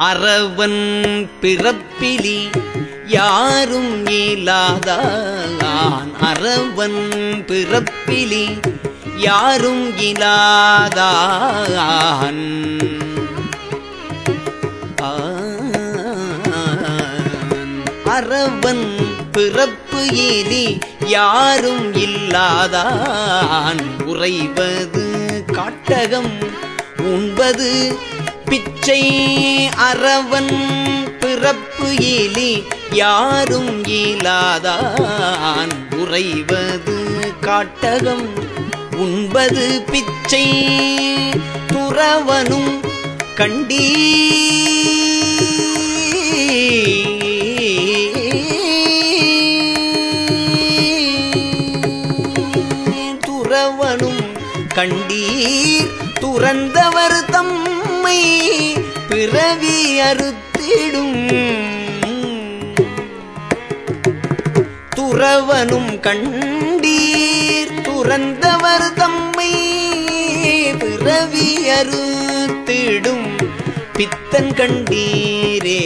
அறவன் பிறப்பிலி யாரும் இலாதான் அறவன் பிறப்பிலி யாரும் இலாதான் அறவன் பிறப்பு இனி யாரும் இல்லாதான் உறைவது காட்டகம் உண்பது பிச்சை அறவன் பிறப்பு இலி யாரும் இயலாதான் உறைவது காட்டகம் உண்பது பிச்சை துறவனும் கண்டீ துறவனும் கண்டீர் துறந்தவர் தம் உம்மை பிறவி அறுத்திடும். துறவனும் கண்டீர் துறந்தவர் தம்மை பிறவி அறுத்திடும். பித்தன் கண்டீரே.